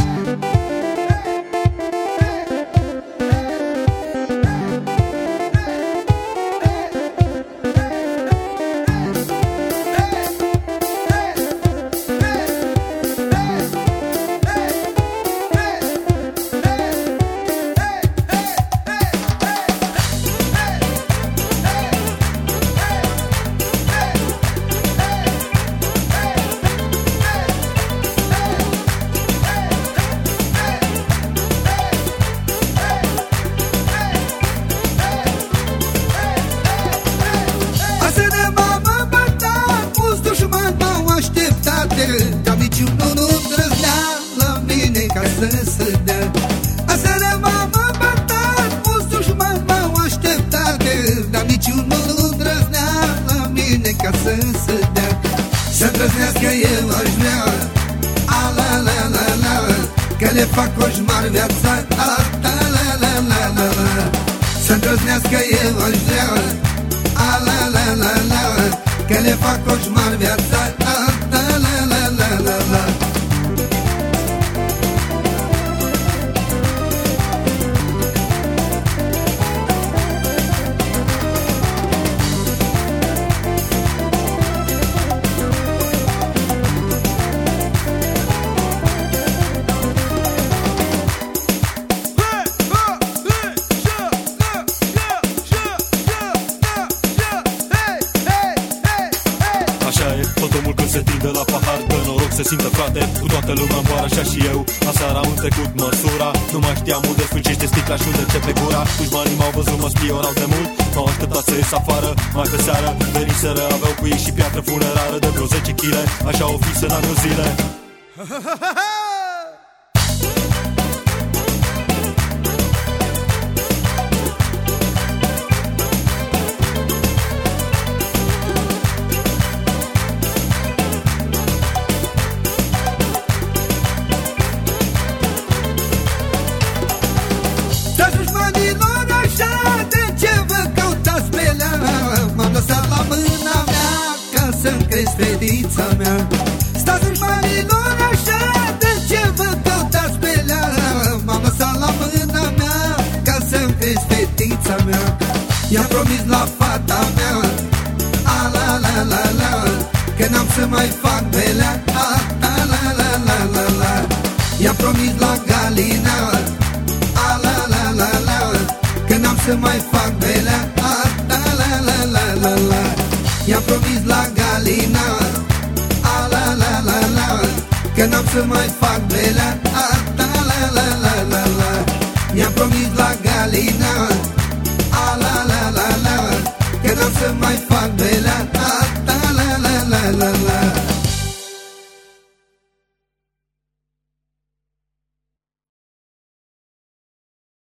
Thank să se dea Să drăznească eu aș vrea A la la la la Că le fac coșmar viața asta la la la la la Să drăznească eu aș vrea A la la la la Că le fac coșmar viața se tinde la pahar Dă noroc se simte frate, cu toată lumea îmboară Așa și eu, aseară am trecut măsura. Nu mai știam unde sfârșește sticla și unde începe gura. Dușmanii m-au văzut, mă spionau de mult. M-au așteptat să ies afară, mai pe seară. Veniseră, aveau cu ei și piatră funerară De vreo 10 kg, așa o fi să n-am eu zile Dați fetița mea I-am promis la fata mea A la la la la Că n-am să mai fac pe lea A la la la la la la I-am promis la Galina a la la la la Că n-am să mai fac belea a la la la la la la I-am promis la Galina a la la la la Că n-am să mai fac belea n-am să mai fac belea a la la la la la la